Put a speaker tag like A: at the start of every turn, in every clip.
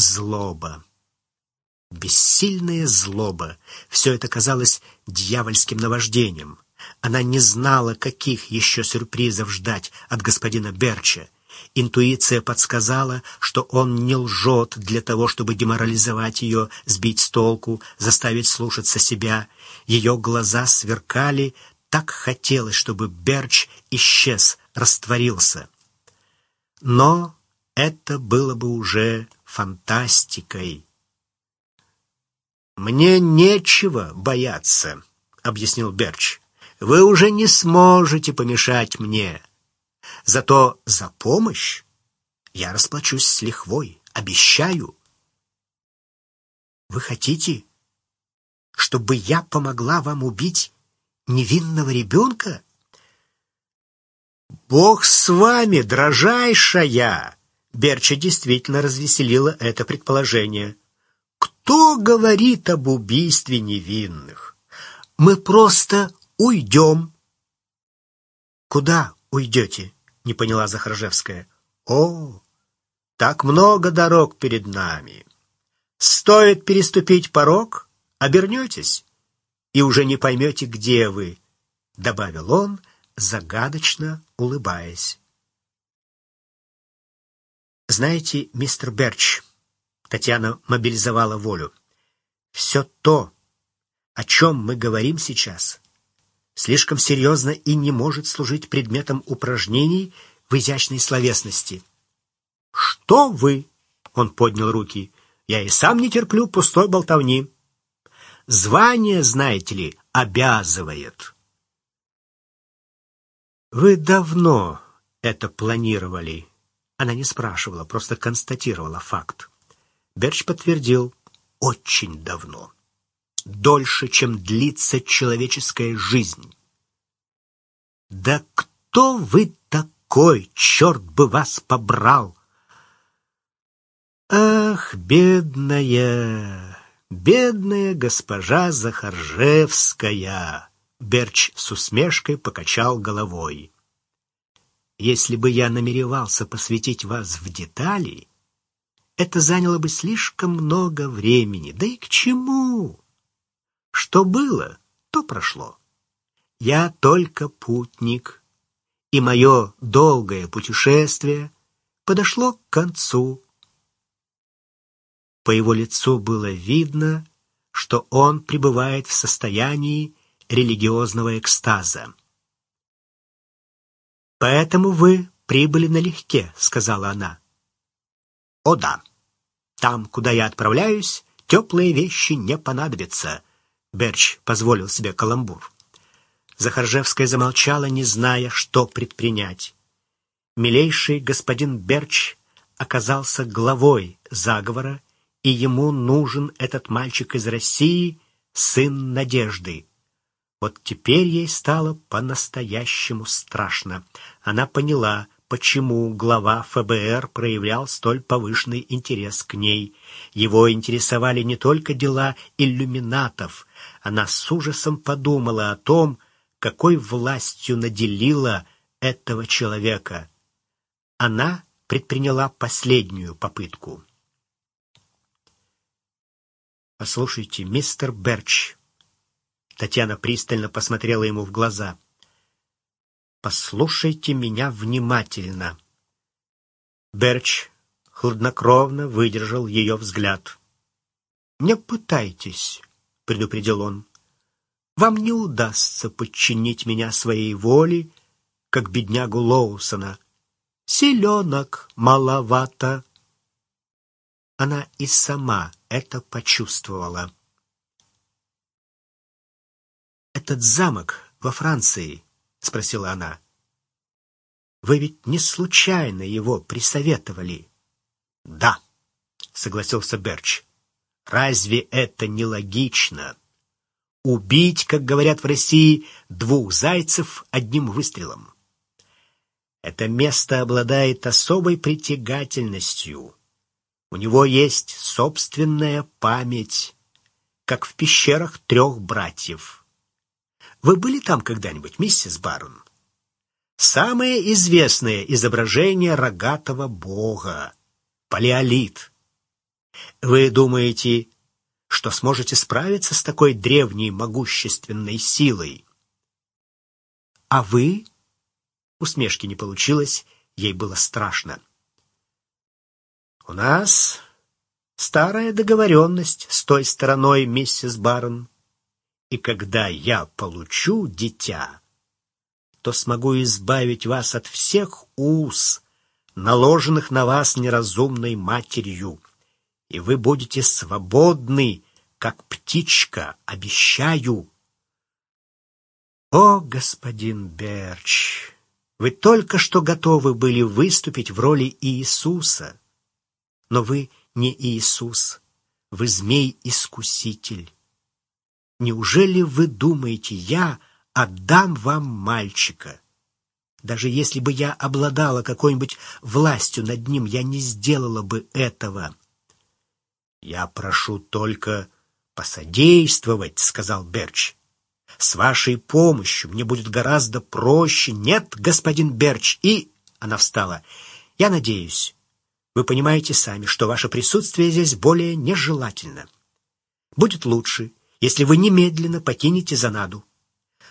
A: злоба. Бессильная злоба. Все это казалось дьявольским наваждением. Она не знала, каких еще сюрпризов ждать от господина Берча. Интуиция подсказала, что он не лжет для того, чтобы деморализовать ее, сбить с толку, заставить слушаться себя. Ее глаза сверкали, так хотелось, чтобы Берч исчез, растворился. Но это было бы уже фантастикой. «Мне нечего бояться», — объяснил Берч. «Вы уже не сможете помешать мне. Зато за помощь я расплачусь с лихвой, обещаю». «Вы хотите, чтобы я помогла вам убить невинного ребенка?» «Бог с вами, дрожайшая!» Берча действительно развеселило это предположение. Кто говорит об убийстве невинных? Мы просто уйдем. Куда уйдете? Не поняла Захаржевская. О, так много дорог перед нами. Стоит переступить порог, обернетесь и уже не поймете, где вы, добавил он, загадочно улыбаясь. Знаете, мистер Берч, Татьяна мобилизовала волю. Все то, о чем мы говорим сейчас, слишком серьезно и не может служить предметом упражнений в изящной словесности. «Что вы?» — он поднял руки. «Я и сам не терплю пустой болтовни. Звание, знаете ли, обязывает». «Вы давно это планировали?» Она не спрашивала, просто констатировала факт. Берч подтвердил, очень давно. Дольше, чем длится человеческая жизнь. «Да кто вы такой? Черт бы вас побрал!» «Ах, бедная, бедная госпожа Захаржевская!» Берч с усмешкой покачал головой. «Если бы я намеревался посвятить вас в детали, это заняло бы слишком много времени. Да и к чему? Что было, то прошло. Я только путник, и мое долгое путешествие подошло к концу. По его лицу было видно, что он пребывает в состоянии религиозного экстаза. «Поэтому вы прибыли налегке», — сказала она. «О да, там, куда я отправляюсь, теплые вещи не понадобятся», — Берч позволил себе каламбур. Захаржевская замолчала, не зная, что предпринять. Милейший господин Берч оказался главой заговора, и ему нужен этот мальчик из России, сын Надежды. Вот теперь ей стало по-настоящему страшно. Она поняла, почему глава ФБР проявлял столь повышенный интерес к ней. Его интересовали не только дела иллюминатов. Она с ужасом подумала о том, какой властью наделила этого человека. Она предприняла последнюю попытку. «Послушайте, мистер Берч», — Татьяна пристально посмотрела ему в глаза — Послушайте меня внимательно. Берч хладнокровно выдержал ее взгляд. «Не пытайтесь», — предупредил он. «Вам не удастся подчинить меня своей воле, как беднягу Лоусона. Селенок маловато». Она и сама это почувствовала. «Этот замок во Франции», — спросила она. «Вы ведь не случайно его присоветовали?» «Да», — согласился Берч. «Разве это не логично? Убить, как говорят в России, двух зайцев одним выстрелом. Это место обладает особой притягательностью. У него есть собственная память, как в пещерах трех братьев». Вы были там когда-нибудь, миссис Барн? Самое известное изображение рогатого бога — палеолит. Вы думаете, что сможете справиться с такой древней могущественной силой? А вы? Усмешки не получилось, ей было страшно. У нас старая договоренность с той стороной, миссис Барн. И когда я получу дитя, то смогу избавить вас от всех уз, наложенных на вас неразумной матерью, и вы будете свободны, как птичка, обещаю. О, господин Берч, вы только что готовы были выступить в роли Иисуса, но вы не Иисус, вы змей-искуситель. Неужели вы думаете, я отдам вам мальчика? Даже если бы я обладала какой-нибудь властью над ним, я не сделала бы этого. Я прошу только посодействовать, сказал Берч. С вашей помощью мне будет гораздо проще. Нет, господин Берч, и она встала. Я надеюсь, вы понимаете сами, что ваше присутствие здесь более нежелательно. Будет лучше, если вы немедленно покинете Занаду.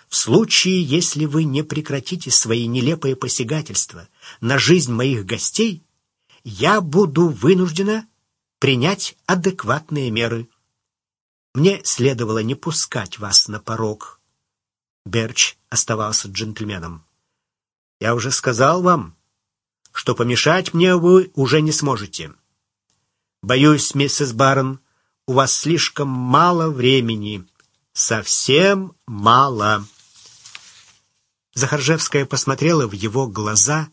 A: В случае, если вы не прекратите свои нелепые посягательства на жизнь моих гостей, я буду вынуждена принять адекватные меры. Мне следовало не пускать вас на порог. Берч оставался джентльменом. Я уже сказал вам, что помешать мне вы уже не сможете. Боюсь, миссис Барн, у вас слишком мало времени. Совсем мало. Захаржевская посмотрела в его глаза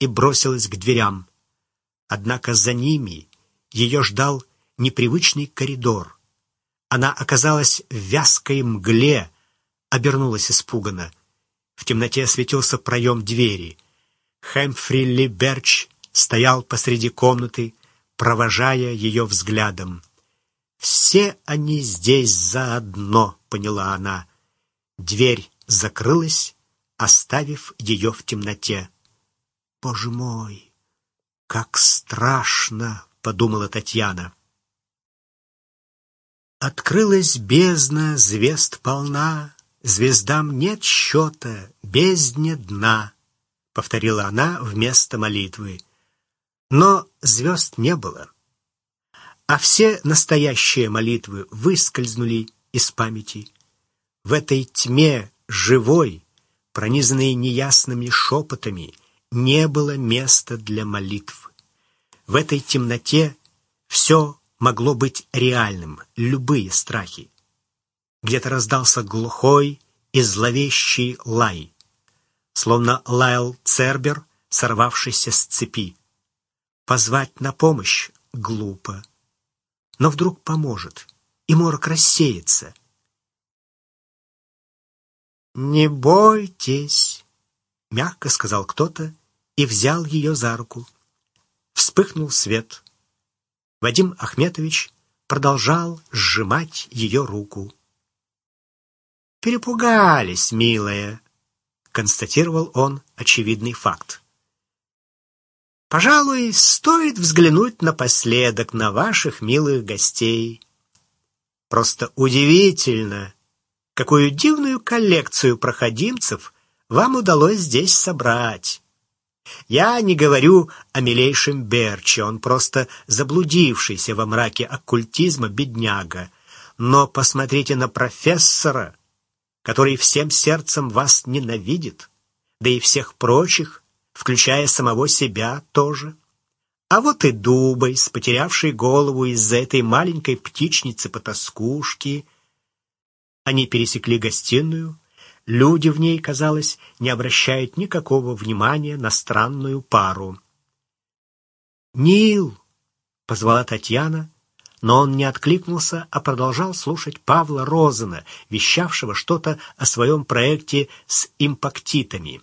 A: и бросилась к дверям. Однако за ними ее ждал непривычный коридор. Она оказалась в вязкой мгле, обернулась испуганно. В темноте осветился проем двери. Хэмфри Ли Берч стоял посреди комнаты, провожая ее взглядом. «Все они здесь заодно», — поняла она. Дверь закрылась, оставив ее в темноте. «Боже мой, как страшно!» — подумала Татьяна. Открылась бездна, звезд полна, Звездам нет счета, бездне дна, — повторила она вместо молитвы. Но звезд не было, а все настоящие молитвы выскользнули из памяти. В этой тьме живой, пронизанной неясными шепотами, не было места для молитв. В этой темноте все могло быть реальным, любые страхи. Где-то раздался глухой и зловещий лай, словно лаял Цербер, сорвавшийся с цепи. Позвать на помощь глупо, но вдруг поможет, и морок рассеется. «Не бойтесь», — мягко сказал кто-то и взял ее за руку. Вспыхнул свет. Вадим Ахметович продолжал сжимать ее руку. «Перепугались, милая», — констатировал он очевидный факт. «Пожалуй, стоит взглянуть напоследок на ваших милых гостей. Просто удивительно, какую дивную коллекцию проходимцев вам удалось здесь собрать». Я не говорю о милейшем Берче, он просто заблудившийся во мраке оккультизма бедняга. Но посмотрите на профессора, который всем сердцем вас ненавидит, да и всех прочих, включая самого себя тоже. А вот и Дубайс, потерявший голову из-за этой маленькой птичницы-потаскушки. Они пересекли гостиную. Люди в ней, казалось, не обращают никакого внимания на странную пару. «Нил!» — позвала Татьяна, но он не откликнулся, а продолжал слушать Павла Розена, вещавшего что-то о своем проекте с импактитами.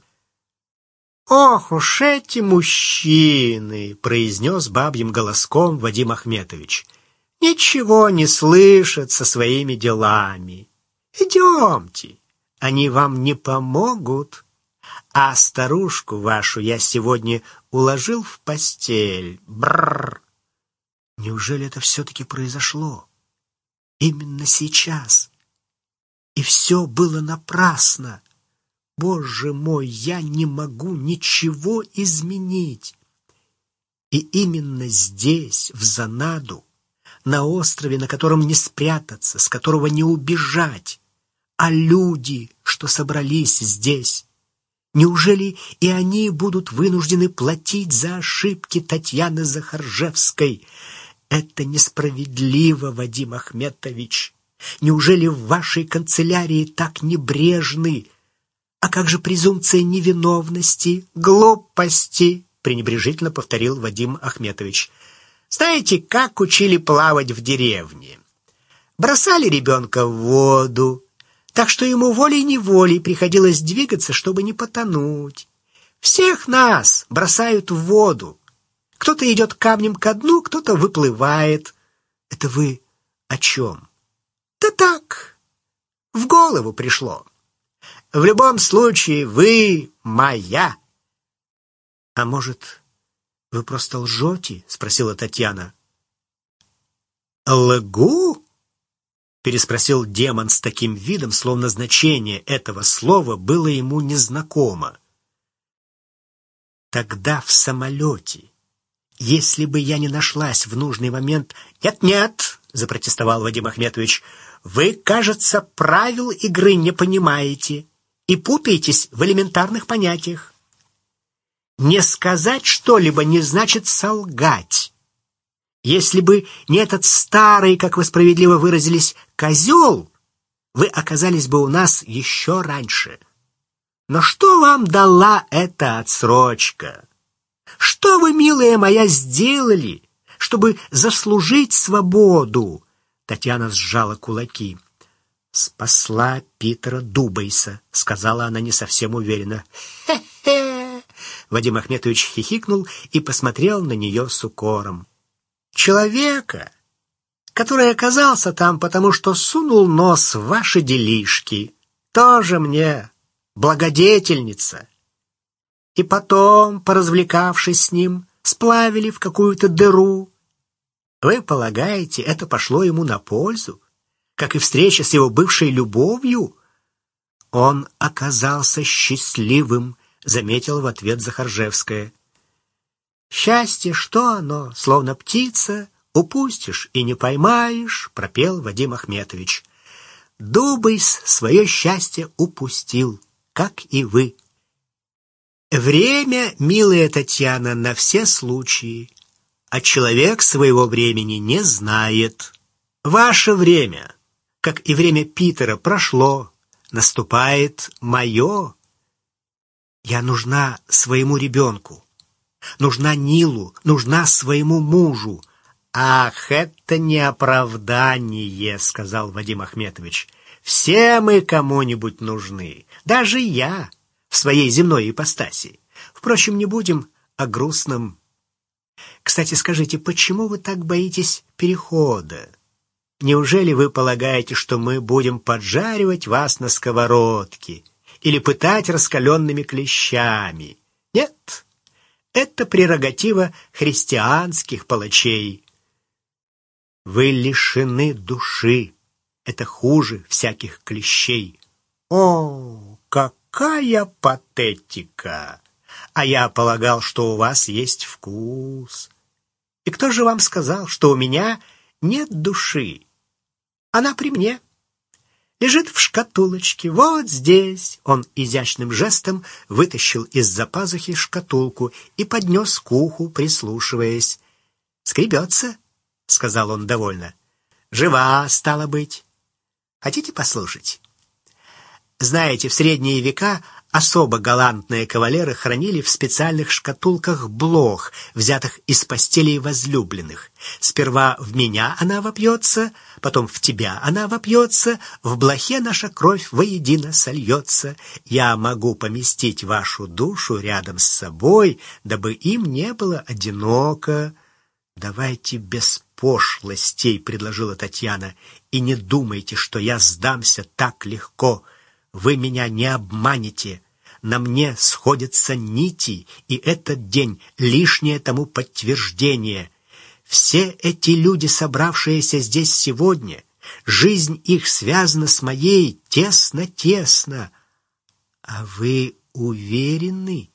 A: «Ох уж эти мужчины!» — произнес бабьим голоском Вадим Ахметович. «Ничего не слышат со своими делами. Идемте, они вам не помогут. А старушку вашу я сегодня уложил в постель. Бррр!» Неужели это все-таки произошло? Именно сейчас. И все было напрасно. Боже мой, я не могу ничего изменить. И именно здесь, в Занаду, на острове, на котором не спрятаться, с которого не убежать, а люди, что собрались здесь, неужели и они будут вынуждены платить за ошибки Татьяны Захаржевской? Это несправедливо, Вадим Ахметович. Неужели в вашей канцелярии так небрежны? А как же презумпция невиновности, глупости? пренебрежительно повторил Вадим Ахметович. Знаете, как учили плавать в деревне? Бросали ребенка в воду, так что ему волей-неволей приходилось двигаться, чтобы не потонуть. Всех нас бросают в воду. Кто-то идет камнем ко дну, кто-то выплывает. Это вы о чем? Да так, в голову пришло. В любом случае, вы моя. А может, «Вы просто лжете?» — спросила Татьяна. «Лгу?» — переспросил демон с таким видом, словно значение этого слова было ему незнакомо. «Тогда в самолете, если бы я не нашлась в нужный момент...» «Нет-нет!» — запротестовал Вадим Ахметович. «Вы, кажется, правил игры не понимаете и путаетесь в элементарных понятиях. Не сказать что-либо не значит солгать. Если бы не этот старый, как вы справедливо выразились, козел, вы оказались бы у нас еще раньше. Но что вам дала эта отсрочка? Что вы, милая моя, сделали, чтобы заслужить свободу? Татьяна сжала кулаки. Спасла Питера Дубайса, сказала она не совсем уверенно. Хе-хе. Вадим Ахметович хихикнул и посмотрел на нее с укором. «Человека, который оказался там, потому что сунул нос в ваши делишки, тоже мне благодетельница. И потом, поразвлекавшись с ним, сплавили в какую-то дыру. Вы полагаете, это пошло ему на пользу, как и встреча с его бывшей любовью? Он оказался счастливым, заметила в ответ Захаржевская. Счастье, что оно, словно птица, упустишь и не поймаешь, пропел Вадим Ахметович. Дубайс свое счастье упустил, как и вы. Время, милая Татьяна, на все случаи, а человек своего времени не знает. Ваше время, как и время Питера, прошло, наступает мое. Я нужна своему ребенку, нужна Нилу, нужна своему мужу. Ах, это не оправдание, сказал Вадим Ахметович. Все мы кому-нибудь нужны, даже я в своей земной ипостаси. Впрочем, не будем о грустном. Кстати, скажите, почему вы так боитесь перехода? Неужели вы полагаете, что мы будем поджаривать вас на сковородке? или пытать раскаленными клещами. Нет, это прерогатива христианских палачей. Вы лишены души. Это хуже всяких клещей. О, какая патетика! А я полагал, что у вас есть вкус. И кто же вам сказал, что у меня нет души? Она при мне лежит в шкатулочке, вот здесь. Он изящным жестом вытащил из-за пазухи шкатулку и поднес к уху, прислушиваясь. «Скребется», — сказал он довольно. «Жива, стала быть. Хотите послушать?» Знаете, в средние века Особо галантные кавалеры хранили в специальных шкатулках блох, взятых из постелей возлюбленных. Сперва в меня она вопьется, потом в тебя она вопьется, в блохе наша кровь воедино сольется. Я могу поместить вашу душу рядом с собой, дабы им не было одиноко. «Давайте без пошлостей», — предложила Татьяна, — «и не думайте, что я сдамся так легко». Вы меня не обманете. На мне сходятся нити, и этот день — лишнее тому подтверждение. Все эти люди, собравшиеся здесь сегодня, жизнь их связана с моей тесно-тесно. А вы уверены,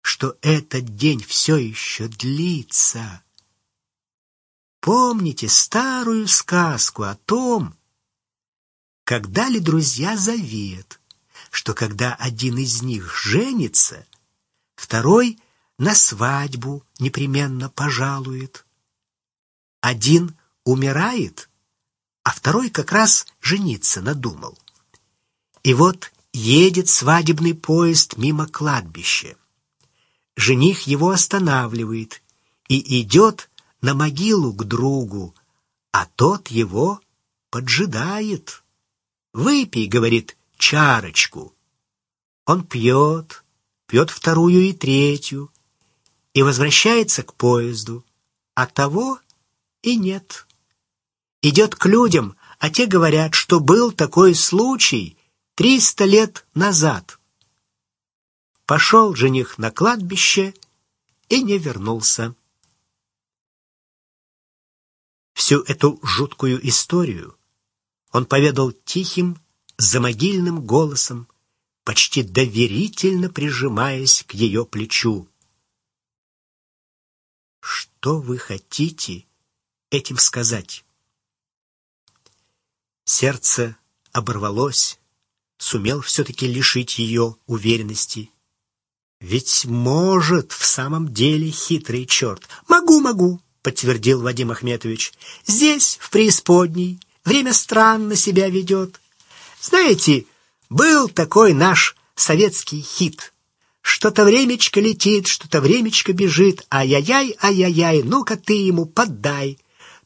A: что этот день все еще длится? Помните старую сказку о том, как дали друзья завет, что когда один из них женится, второй на свадьбу непременно пожалует. Один умирает, а второй как раз жениться надумал. И вот едет свадебный поезд мимо кладбища. Жених его останавливает и идет на могилу к другу, а тот его поджидает. «Выпей», — говорит, — «чарочку». Он пьет, пьет вторую и третью, и возвращается к поезду, а того и нет. Идет к людям, а те говорят, что был такой случай триста лет назад. Пошел жених на кладбище и не вернулся. Всю эту жуткую историю он поведал тихим, замогильным голосом, почти доверительно прижимаясь к ее плечу. «Что вы хотите этим сказать?» Сердце оборвалось, сумел все-таки лишить ее уверенности. Ведь может в самом деле хитрый черт. «Могу, могу», — подтвердил Вадим Ахметович. «Здесь, в преисподней, время странно себя ведет. Знаете, был такой наш советский хит. Что-то времечко летит, что-то времечко бежит. Ай-яй-яй, ай-яй-яй, ну-ка ты ему поддай.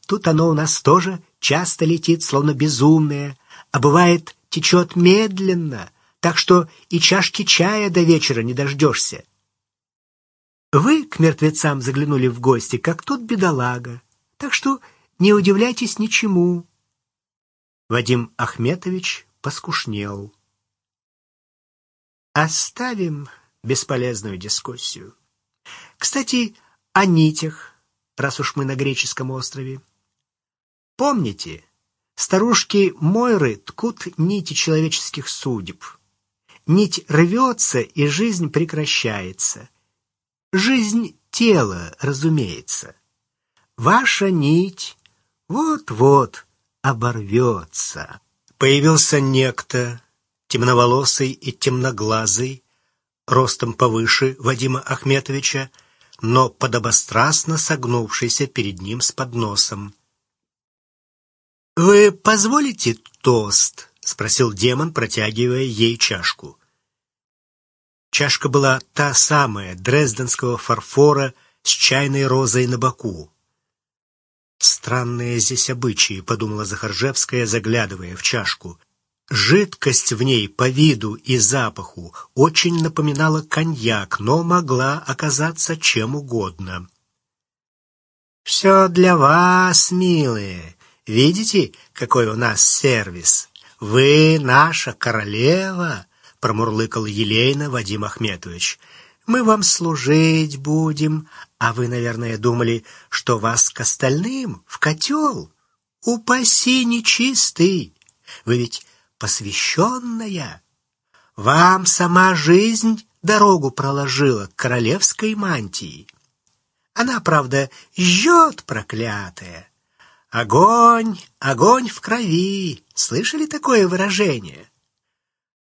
A: Тут оно у нас тоже часто летит, словно безумное, а бывает течет медленно, так что и чашки чая до вечера не дождешься. Вы к мертвецам заглянули в гости, как тот бедолага, так что не удивляйтесь ничему. Вадим Ахметович поскушнел. Оставим бесполезную дискуссию. Кстати, о нитях, раз уж мы на греческом острове. Помните, старушки Мойры ткут нити человеческих судеб. Нить рвется, и жизнь прекращается. Жизнь тела, разумеется. Ваша нить вот-вот оборвется. Появился некто, темноволосый и темноглазый, ростом повыше Вадима Ахметовича, но подобострастно согнувшийся перед ним с подносом. «Вы позволите тост?» — спросил демон, протягивая ей чашку. Чашка была та самая, дрезденского фарфора с чайной розой на боку. «Странные здесь обычаи», — подумала Захаржевская, заглядывая в чашку. Жидкость в ней по виду и запаху очень напоминала коньяк, но могла оказаться чем угодно. «Все для вас, милые. Видите, какой у нас сервис? Вы наша королева», — промурлыкал елейно Вадим Ахметович. «Мы вам служить будем, а вы, наверное, думали, что вас к остальным в котел? Упаси нечистый! Вы ведь посвященная. Вам сама жизнь дорогу проложила к королевской мантии. Она, правда, жжет, проклятая. Огонь, огонь в крови. Слышали такое выражение?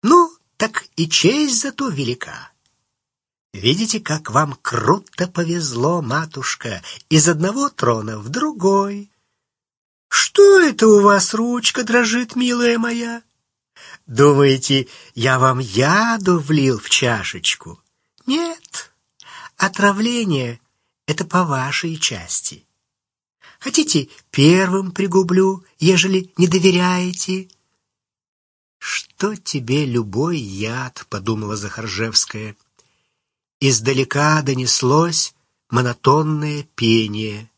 A: Ну, так и честь зато велика. Видите, как вам круто повезло, матушка, из одного трона в другой. Что это у вас ручка дрожит, милая моя? Думаете, я вам яду влил в чашечку? Нет, отравление — это по вашей части. Хотите, первым пригублю, ежели не доверяете? Что тебе любой яд, — подумала Захаржевская. Издалека донеслось монотонное пение.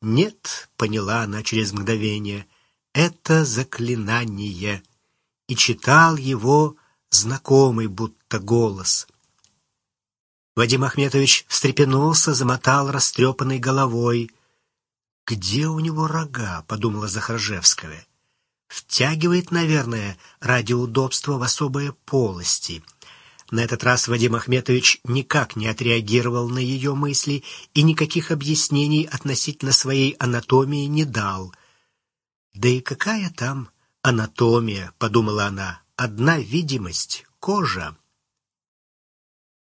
A: Нет, — поняла она через мгновение, — это заклинание — и читал его знакомый будто голос. Вадим Ахметович встрепенулся, замотал растрепанной головой. «Где у него рога?» — подумала Захаржевская. «Втягивает, наверное, ради удобства в особые полости». На этот раз Вадим Ахметович никак не отреагировал на ее мысли и никаких объяснений относительно своей анатомии не дал. «Да и какая там анатомия?» — подумала она. «Одна видимость — кожа».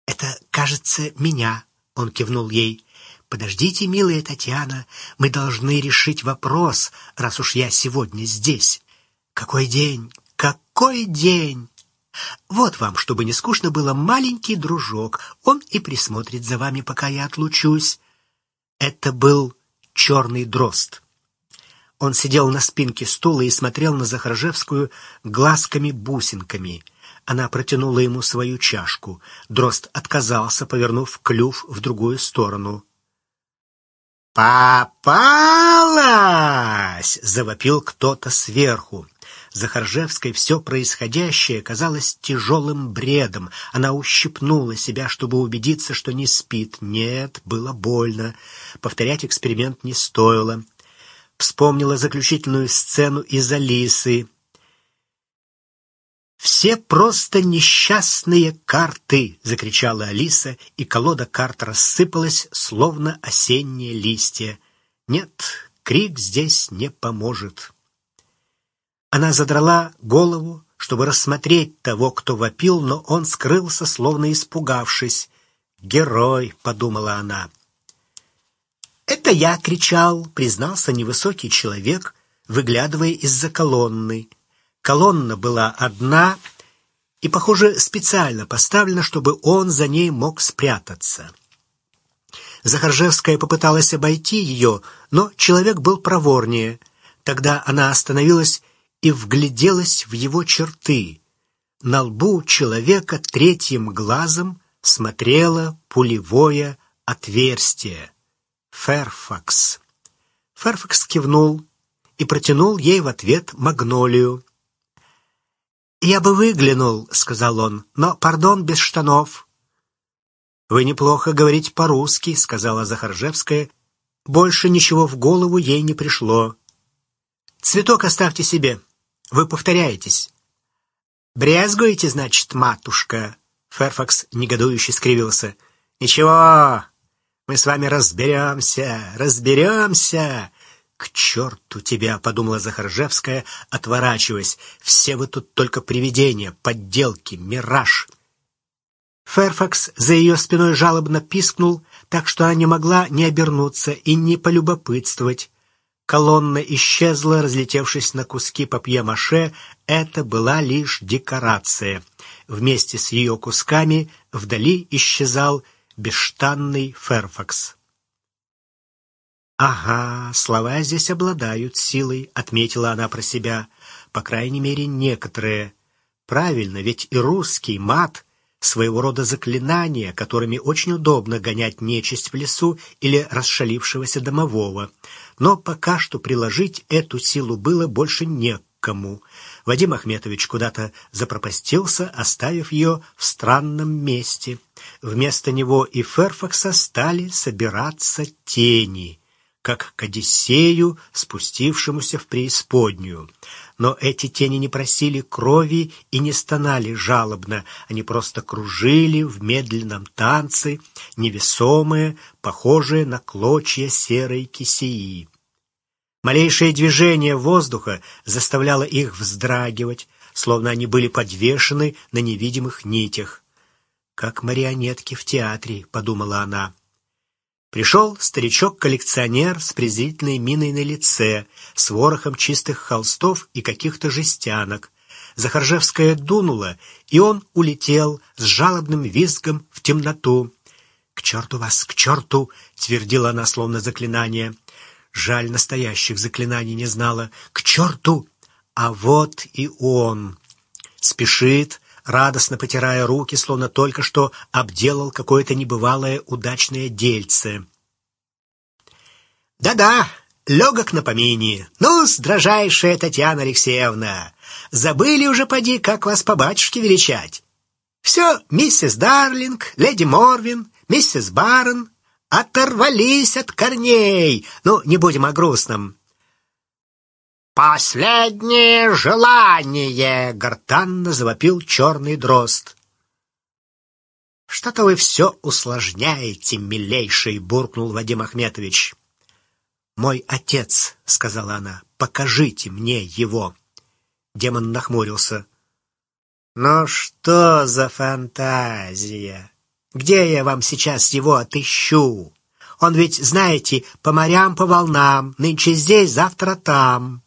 A: «Это, кажется, меня», — он кивнул ей. «Подождите, милая Татьяна, мы должны решить вопрос, раз уж я сегодня здесь. Какой день? Какой день?» Вот вам, чтобы не скучно было, маленький дружок. Он и присмотрит за вами, пока я отлучусь. Это был черный дрозд. Он сидел на спинке стула и смотрел на Захаржевскую глазками-бусинками. Она протянула ему свою чашку. Дрозд отказался, повернув клюв в другую сторону. «Попалась!» — завопил кто-то сверху. Захаржевской все происходящее казалось тяжелым бредом. Она ущипнула себя, чтобы убедиться, что не спит. Нет, было больно. Повторять эксперимент не стоило. Вспомнила заключительную сцену из Алисы. «Все просто несчастные карты!» — закричала Алиса, и колода карт рассыпалась, словно осенние листья. «Нет, крик здесь не поможет». Она задрала голову, чтобы рассмотреть того, кто вопил, но он скрылся, словно испугавшись. «Герой!» — подумала она. «Это я кричал», — признался невысокий человек, выглядывая из-за колонны. Колонна была одна и, похоже, специально поставлена, чтобы он за ней мог спрятаться. Захаржевская попыталась обойти ее, но человек был проворнее. Тогда она остановилась и вгляделась в его черты. На лбу человека третьим глазом смотрело пулевое отверстие. Ферфакс. Ферфакс кивнул и протянул ей в ответ магнолию. «Я бы выглянул», — сказал он, — «но, пардон, без штанов». «Вы неплохо говорите по-русски», — сказала Захаржевская. Больше ничего в голову ей не пришло. «Цветок оставьте себе», вы повторяетесь. «Брезгуете, значит, матушка?» Ферфакс негодующе скривился. «Ничего, мы с вами разберемся, разберемся!» «К черту тебя!» — подумала Захаржевская, отворачиваясь. «Все вы тут только привидения, подделки, мираж!» Ферфакс за ее спиной жалобно пискнул, так что она не могла не обернуться и не полюбопытствовать. Колонна исчезла, разлетевшись на куски папье-маше. Это была лишь декорация. Вместе с ее кусками вдали исчезал бесштанный Ферфакс. «Ага, слова здесь обладают силой», — отметила она про себя. «По крайней мере, некоторые. Правильно, ведь и русский мат — своего рода заклинания, которыми очень удобно гонять нечисть в лесу или расшалившегося домового но пока что приложить эту силу было больше некому. Вадим Ахметович куда-то запропастился, оставив ее в странном месте. Вместо него и Ферфакса стали собираться тени, как к Одиссею, спустившемуся в преисподнюю. Но эти тени не просили крови и не стонали жалобно, они просто кружили в медленном танце, невесомые, похожие на клочья серой кисеи. Малейшее движение воздуха заставляло их вздрагивать, словно они были подвешены на невидимых нитях. «Как марионетки в театре», — подумала она. Пришел старичок-коллекционер с презрительной миной на лице, с ворохом чистых холстов и каких-то жестянок. Захаржевская дунула, и он улетел с жалобным визгом в темноту. «К черту вас, к черту!» — твердила она словно заклинание. Жаль, настоящих заклинаний не знала. К черту! А вот и он. Спешит, радостно потирая руки, словно только что обделал какое-то небывалое удачное дельце. «Да-да, легок на помине. ну дрожайшая Татьяна Алексеевна, забыли уже, поди, как вас по батюшке величать. Все, миссис Дарлинг, леди Морвин, миссис Барн, оторвались от корней. Ну, не будем о грустном. «Последнее желание!» — гортанно завопил черный дрозд. «Что-то вы все усложняете, милейший!» — буркнул Вадим Ахметович. «Мой отец», — сказала она, — «покажите мне его». Демон нахмурился. «Ну что за фантазия? Где я вам сейчас его отыщу? Он ведь, знаете, по морям, по волнам, нынче здесь, завтра там».